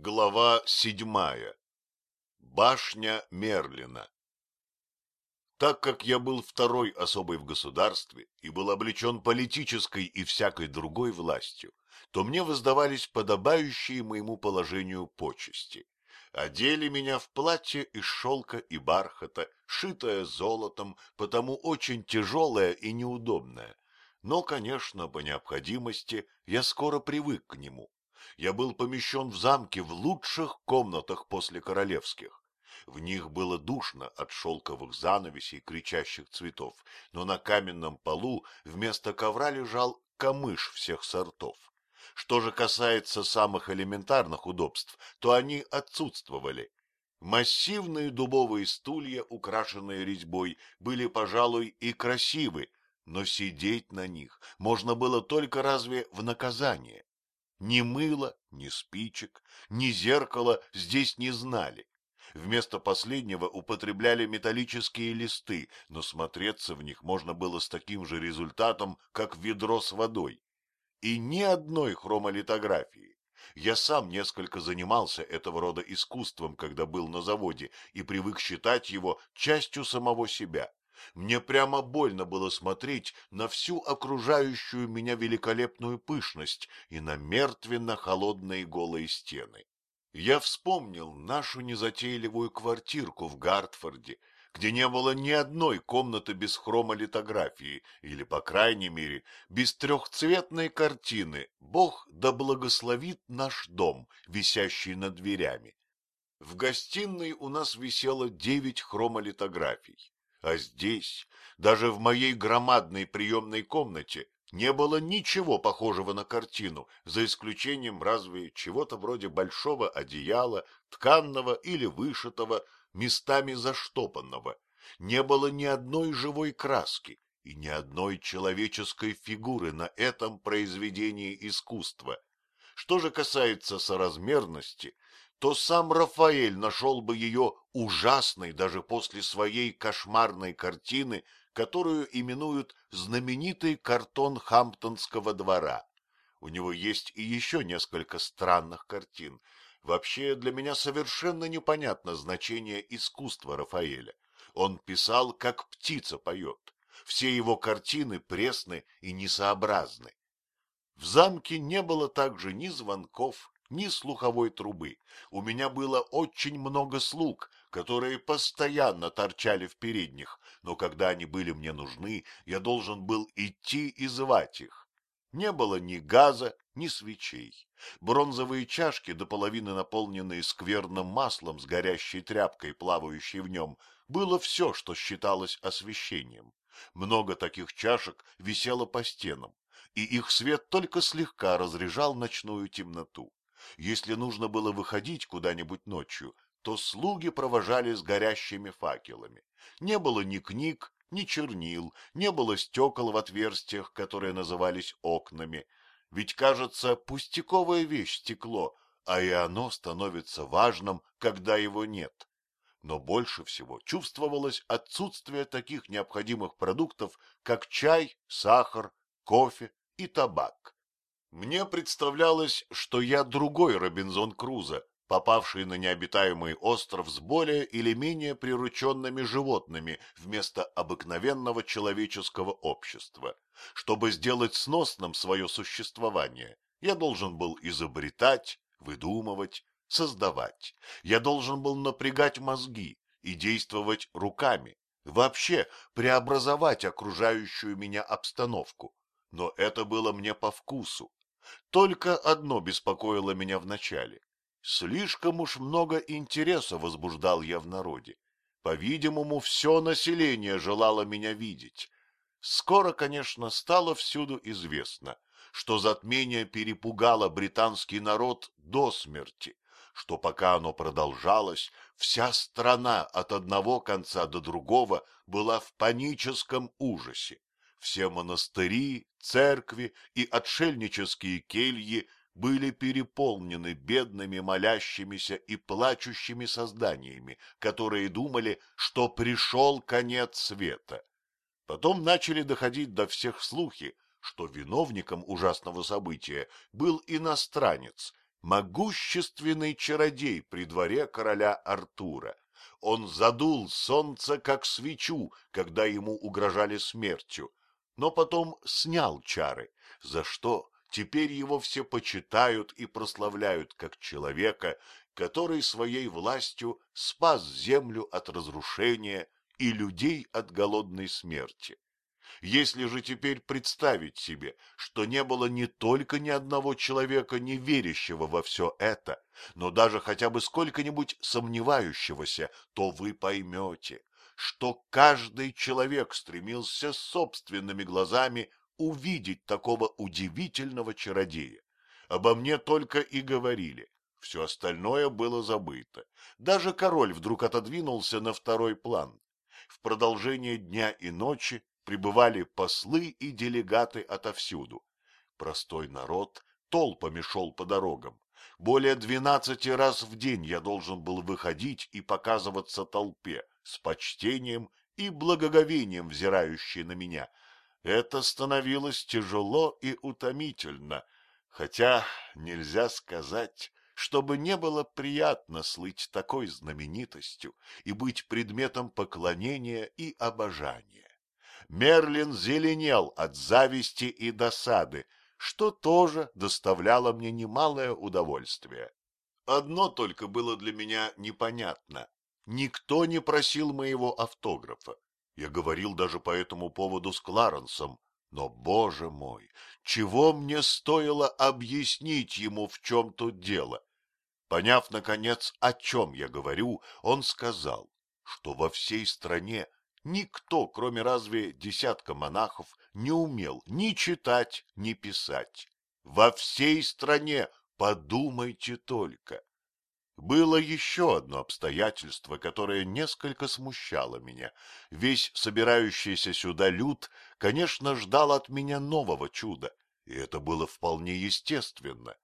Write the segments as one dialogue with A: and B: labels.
A: Глава седьмая. Башня Мерлина. Так как я был второй особой в государстве и был облечен политической и всякой другой властью, то мне воздавались подобающие моему положению почести. Одели меня в платье из шелка и бархата, шитое золотом, потому очень тяжелое и неудобное. Но, конечно, по необходимости я скоро привык к нему я был помещен в замке в лучших комнатах после королевских. В них было душно от шелковых занавесей кричащих цветов, но на каменном полу вместо ковра лежал камыш всех сортов. Что же касается самых элементарных удобств, то они отсутствовали. Массивные дубовые стулья, украшенные резьбой, были, пожалуй, и красивы, но сидеть на них можно было только разве в наказание. Ни мыла, ни спичек, ни зеркала здесь не знали. Вместо последнего употребляли металлические листы, но смотреться в них можно было с таким же результатом, как ведро с водой. И ни одной хромолитографии. Я сам несколько занимался этого рода искусством, когда был на заводе, и привык считать его частью самого себя. Мне прямо больно было смотреть на всю окружающую меня великолепную пышность и на мертвенно-холодные голые стены. Я вспомнил нашу незатейливую квартирку в Гартфорде, где не было ни одной комнаты без хромолитографии, или, по крайней мере, без трехцветной картины «Бог да благословит наш дом», висящий над дверями. В гостиной у нас висело девять хромолитографий. А здесь, даже в моей громадной приемной комнате, не было ничего похожего на картину, за исключением разве чего-то вроде большого одеяла, тканного или вышитого, местами заштопанного. Не было ни одной живой краски и ни одной человеческой фигуры на этом произведении искусства. Что же касается соразмерности, то сам Рафаэль нашел бы ее ужасной даже после своей кошмарной картины, которую именуют знаменитый картон Хамптонского двора. У него есть и еще несколько странных картин. Вообще для меня совершенно непонятно значение искусства Рафаэля. Он писал, как птица поет. Все его картины пресны и несообразны. В замке не было также ни звонков, ни слуховой трубы. У меня было очень много слуг, которые постоянно торчали в передних, но когда они были мне нужны, я должен был идти и звать их. Не было ни газа, ни свечей. Бронзовые чашки, до половины наполненные скверным маслом с горящей тряпкой, плавающей в нем, было все, что считалось освещением. Много таких чашек висело по стенам, и их свет только слегка разряжал ночную темноту. Если нужно было выходить куда-нибудь ночью, то слуги провожали с горящими факелами. Не было ни книг, ни чернил, не было стекол в отверстиях, которые назывались окнами. Ведь, кажется, пустяковая вещь стекло, а и оно становится важным, когда его нет. Но больше всего чувствовалось отсутствие таких необходимых продуктов, как чай, сахар, кофе и табак. Мне представлялось, что я другой Робинзон Крузо, попавший на необитаемый остров с более или менее прирученными животными вместо обыкновенного человеческого общества. Чтобы сделать сносным свое существование, я должен был изобретать, выдумывать, создавать. Я должен был напрягать мозги и действовать руками, вообще преобразовать окружающую меня обстановку. Но это было мне по вкусу, только одно беспокоило меня вначале. Слишком уж много интереса возбуждал я в народе. По-видимому, все население желало меня видеть. Скоро, конечно, стало всюду известно, что затмение перепугало британский народ до смерти, что пока оно продолжалось, вся страна от одного конца до другого была в паническом ужасе. Все монастыри, церкви и отшельнические кельи были переполнены бедными молящимися и плачущими созданиями, которые думали, что пришел конец света. Потом начали доходить до всех слухи, что виновником ужасного события был иностранец, могущественный чародей при дворе короля Артура. Он задул солнце как свечу, когда ему угрожали смертью, но потом снял чары, за что теперь его все почитают и прославляют как человека, который своей властью спас землю от разрушения и людей от голодной смерти. Если же теперь представить себе, что не было не только ни одного человека, не верящего во все это, но даже хотя бы сколько-нибудь сомневающегося, то вы поймете, что каждый человек стремился собственными глазами увидеть такого удивительного чародея. Обо мне только и говорили. Все остальное было забыто. Даже король вдруг отодвинулся на второй план. В продолжение дня и ночи прибывали послы и делегаты отовсюду. Простой народ толпами шел по дорогам. Более двенадцати раз в день я должен был выходить и показываться толпе с почтением и благоговением, взирающей на меня. Это становилось тяжело и утомительно, хотя нельзя сказать, чтобы не было приятно слыть такой знаменитостью и быть предметом поклонения и обожания. Мерлин зеленел от зависти и досады, что тоже доставляло мне немалое удовольствие. Одно только было для меня непонятно. Никто не просил моего автографа. Я говорил даже по этому поводу с Кларенсом. Но, боже мой, чего мне стоило объяснить ему, в чем тут дело? Поняв, наконец, о чем я говорю, он сказал, что во всей стране Никто, кроме разве десятка монахов, не умел ни читать, ни писать. Во всей стране, подумайте только. Было еще одно обстоятельство, которое несколько смущало меня. Весь собирающийся сюда люд, конечно, ждал от меня нового чуда, и это было вполне естественно.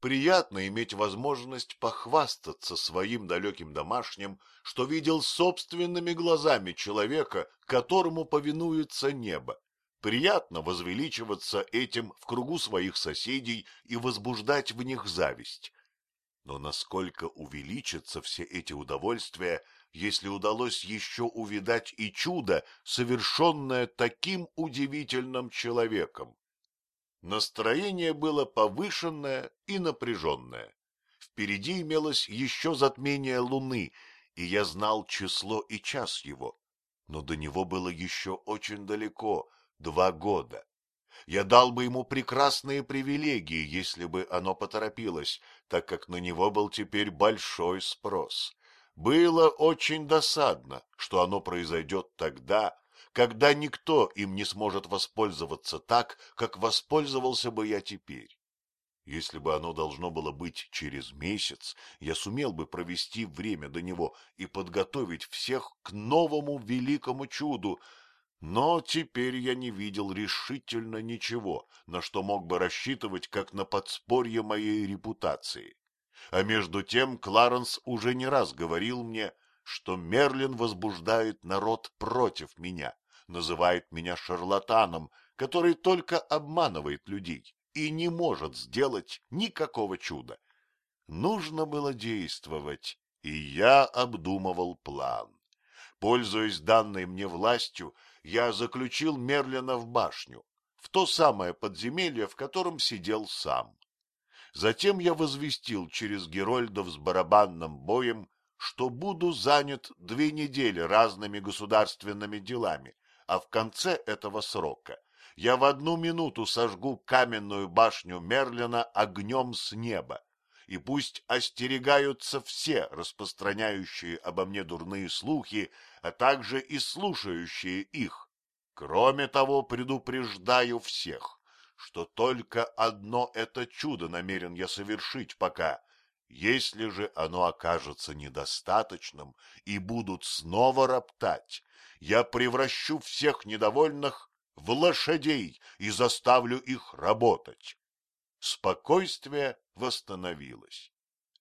A: Приятно иметь возможность похвастаться своим далеким домашним, что видел собственными глазами человека, которому повинуется небо. Приятно возвеличиваться этим в кругу своих соседей и возбуждать в них зависть. Но насколько увеличатся все эти удовольствия, если удалось еще увидать и чудо, совершенное таким удивительным человеком? Настроение было повышенное и напряженное. Впереди имелось еще затмение луны, и я знал число и час его. Но до него было еще очень далеко, два года. Я дал бы ему прекрасные привилегии, если бы оно поторопилось, так как на него был теперь большой спрос. Было очень досадно, что оно произойдет тогда, когда никто им не сможет воспользоваться так, как воспользовался бы я теперь. Если бы оно должно было быть через месяц, я сумел бы провести время до него и подготовить всех к новому великому чуду, но теперь я не видел решительно ничего, на что мог бы рассчитывать как на подспорье моей репутации. А между тем Кларенс уже не раз говорил мне, что Мерлин возбуждает народ против меня, называет меня шарлатаном, который только обманывает людей и не может сделать никакого чуда. Нужно было действовать, и я обдумывал план. Пользуясь данной мне властью, я заключил Мерлина в башню, в то самое подземелье, в котором сидел сам. Затем я возвестил через Герольдов с барабанным боем, что буду занят две недели разными государственными делами, а в конце этого срока я в одну минуту сожгу каменную башню Мерлина огнем с неба, и пусть остерегаются все распространяющие обо мне дурные слухи, а также и слушающие их. Кроме того, предупреждаю всех, что только одно это чудо намерен я совершить пока. Если же оно окажется недостаточным и будут снова роптать, я превращу всех недовольных в лошадей и заставлю их работать. Спокойствие восстановилось.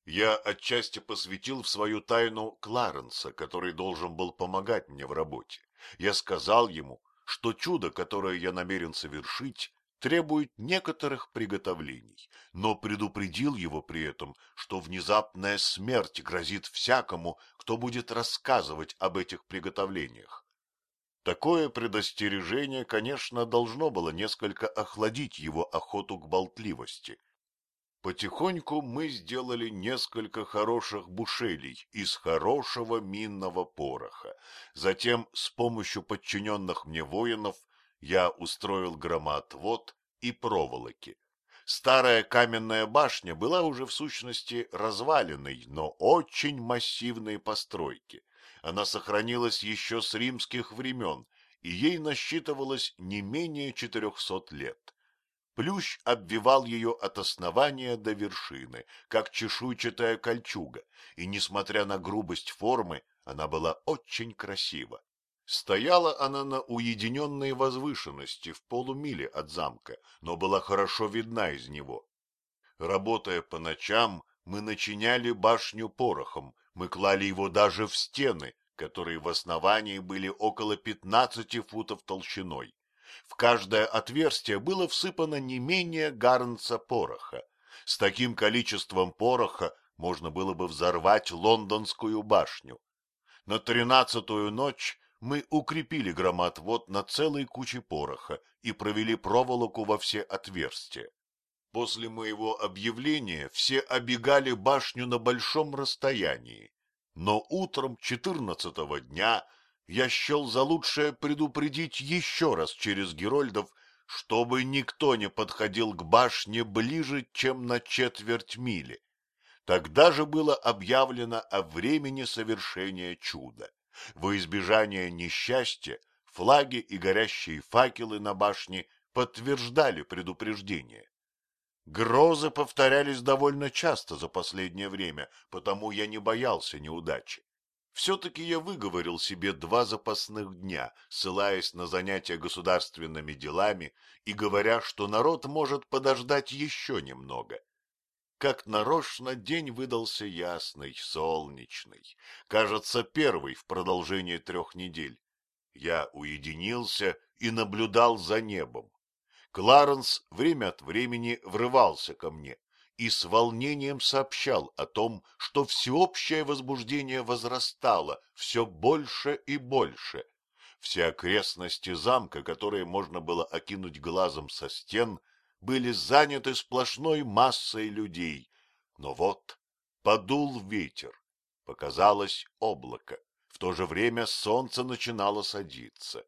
A: Я отчасти посвятил в свою тайну Кларенса, который должен был помогать мне в работе. Я сказал ему, что чудо, которое я намерен совершить, требует некоторых приготовлений, но предупредил его при этом, что внезапная смерть грозит всякому, кто будет рассказывать об этих приготовлениях. Такое предостережение, конечно, должно было несколько охладить его охоту к болтливости. Потихоньку мы сделали несколько хороших бушелей из хорошего минного пороха. Затем с помощью подчиненных мне воинов я устроил громоотвод и проволоки. Старая каменная башня была уже в сущности разваленной, но очень массивной постройки. Она сохранилась еще с римских времен, и ей насчитывалось не менее четырехсот лет. Плющ обвивал ее от основания до вершины, как чешуйчатая кольчуга, и, несмотря на грубость формы, она была очень красива. Стояла она на уединенной возвышенности в полумиле от замка, но была хорошо видна из него. Работая по ночам, мы начиняли башню порохом, мы клали его даже в стены, которые в основании были около пятнадцати футов толщиной. В каждое отверстие было всыпано не менее гарнца пороха. С таким количеством пороха можно было бы взорвать лондонскую башню. На тринадцатую ночь мы укрепили громоотвод на целой куче пороха и провели проволоку во все отверстия. После моего объявления все обегали башню на большом расстоянии, но утром четырнадцатого дня я счел за лучшее предупредить еще раз через Герольдов, чтобы никто не подходил к башне ближе, чем на четверть мили. Тогда же было объявлено о времени совершения чуда. Во избежание несчастья флаги и горящие факелы на башне подтверждали предупреждение. Грозы повторялись довольно часто за последнее время, потому я не боялся неудачи. Все-таки я выговорил себе два запасных дня, ссылаясь на занятия государственными делами и говоря, что народ может подождать еще немного. Как нарочно день выдался ясный, солнечный, кажется, первый в продолжении трех недель. Я уединился и наблюдал за небом. Кларенс время от времени врывался ко мне и с волнением сообщал о том, что всеобщее возбуждение возрастало все больше и больше. Все окрестности замка, которые можно было окинуть глазом со стен, были заняты сплошной массой людей. Но вот подул ветер, показалось облако, в то же время солнце начинало садиться.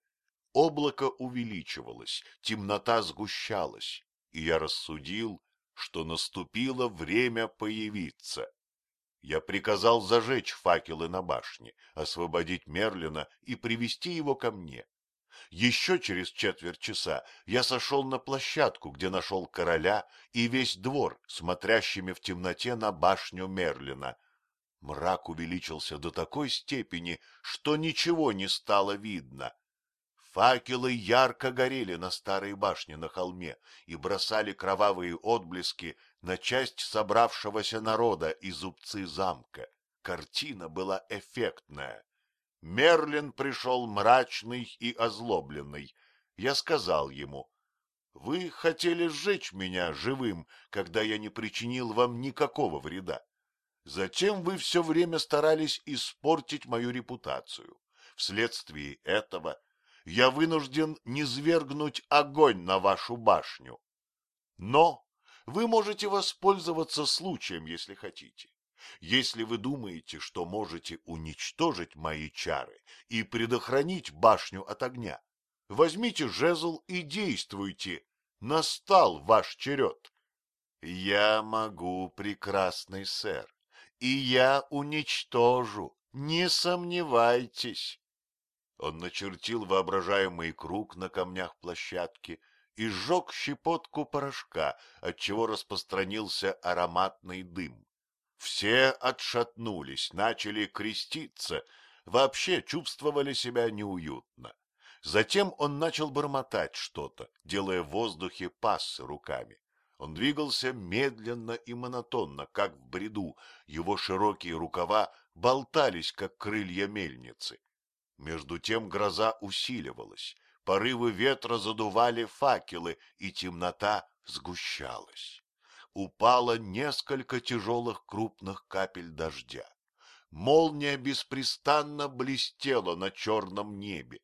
A: Облако увеличивалось, темнота сгущалась, и я рассудил, что наступило время появиться. Я приказал зажечь факелы на башне, освободить Мерлина и привести его ко мне. Еще через четверть часа я сошел на площадку, где нашел короля и весь двор, смотрящими в темноте на башню Мерлина. Мрак увеличился до такой степени, что ничего не стало видно. Факелы ярко горели на старой башне на холме и бросали кровавые отблески на часть собравшегося народа и зубцы замка. Картина была эффектная. Мерлин пришел мрачный и озлобленный. Я сказал ему, «Вы хотели сжечь меня живым, когда я не причинил вам никакого вреда. Затем вы все время старались испортить мою репутацию. Вследствие этого я вынужден низвергнуть огонь на вашу башню. Но вы можете воспользоваться случаем, если хотите. Если вы думаете, что можете уничтожить мои чары и предохранить башню от огня, возьмите жезл и действуйте. Настал ваш черед. Я могу, прекрасный сэр, и я уничтожу, не сомневайтесь. Он начертил воображаемый круг на камнях площадки и сжег щепотку порошка, отчего распространился ароматный дым. Все отшатнулись, начали креститься, вообще чувствовали себя неуютно. Затем он начал бормотать что-то, делая в воздухе пассы руками. Он двигался медленно и монотонно, как в бреду, его широкие рукава болтались, как крылья мельницы. Между тем гроза усиливалась, порывы ветра задували факелы, и темнота сгущалась. Упало несколько тяжелых крупных капель дождя. Молния беспрестанно блестела на черном небе.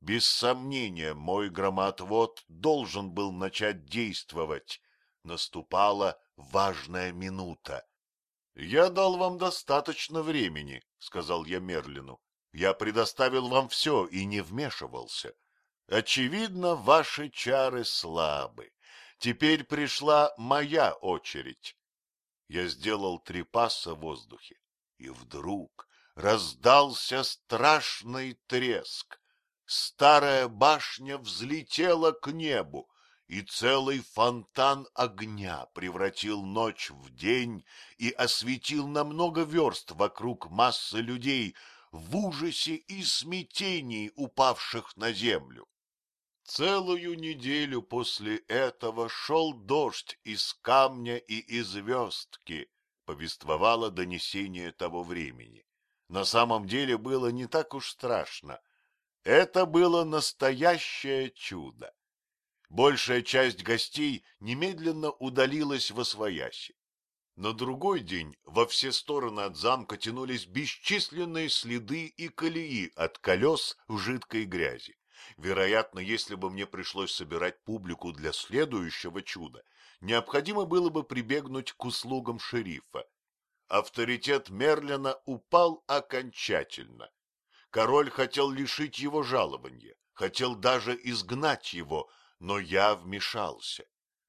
A: Без сомнения, мой громоотвод должен был начать действовать. Наступала важная минута. — Я дал вам достаточно времени, — сказал я Мерлину. — Я предоставил вам все и не вмешивался. Очевидно, ваши чары слабы. Теперь пришла моя очередь. Я сделал три паса в воздухе, и вдруг раздался страшный треск. Старая башня взлетела к небу, и целый фонтан огня превратил ночь в день и осветил на много верст вокруг массы людей в ужасе и смятении упавших на землю. Целую неделю после этого шел дождь из камня и из звездки, повествовало донесение того времени. На самом деле было не так уж страшно. Это было настоящее чудо. Большая часть гостей немедленно удалилась во свояси. На другой день во все стороны от замка тянулись бесчисленные следы и колеи от колес в жидкой грязи. Вероятно, если бы мне пришлось собирать публику для следующего чуда, необходимо было бы прибегнуть к услугам шерифа. Авторитет Мерлина упал окончательно. Король хотел лишить его жалования, хотел даже изгнать его, но я вмешался.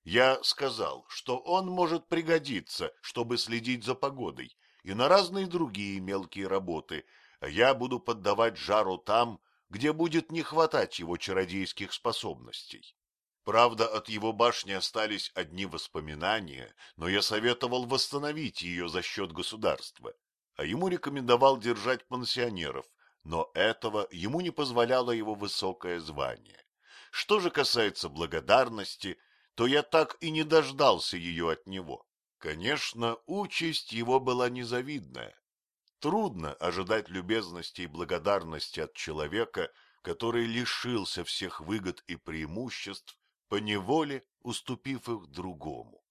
A: Я сказал, что он может пригодиться, чтобы следить за погодой и на разные другие мелкие работы, а я буду поддавать жару там, где будет не хватать его чародейских способностей. Правда, от его башни остались одни воспоминания, но я советовал восстановить ее за счет государства, а ему рекомендовал держать пансионеров, но этого ему не позволяло его высокое звание. Что же касается благодарности, то я так и не дождался ее от него. Конечно, участь его была незавидная. Трудно ожидать любезности и благодарности от человека, который лишился всех выгод и преимуществ, поневоле уступив их другому.